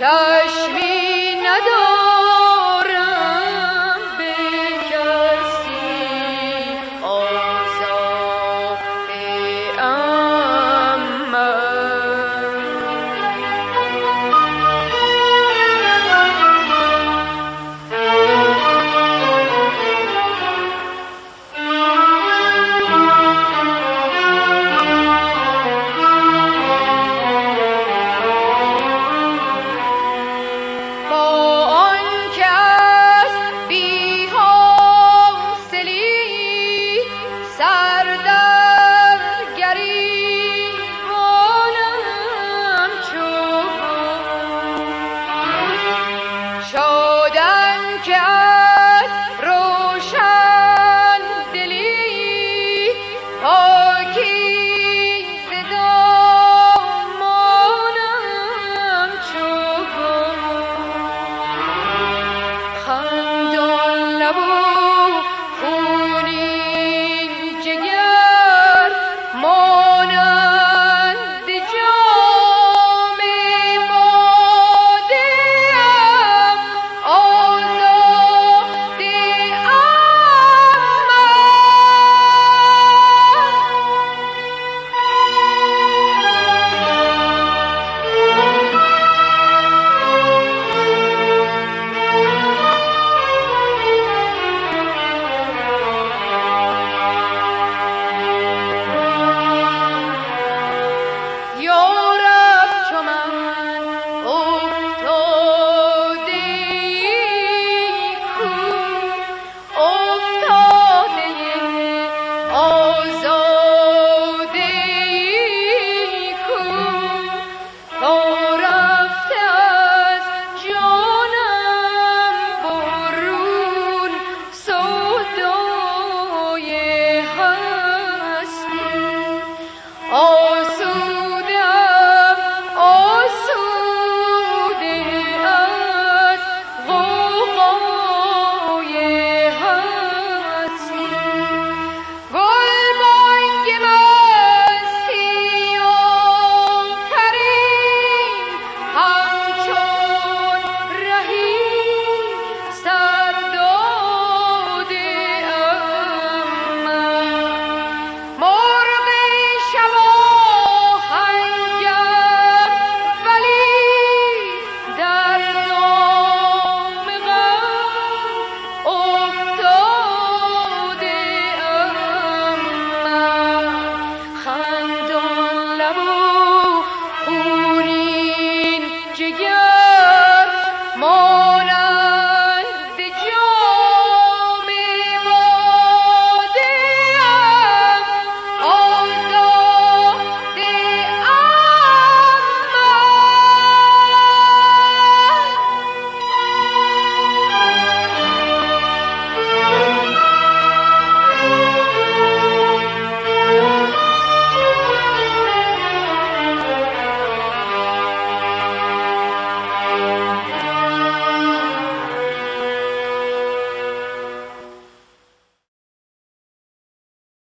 Charlie.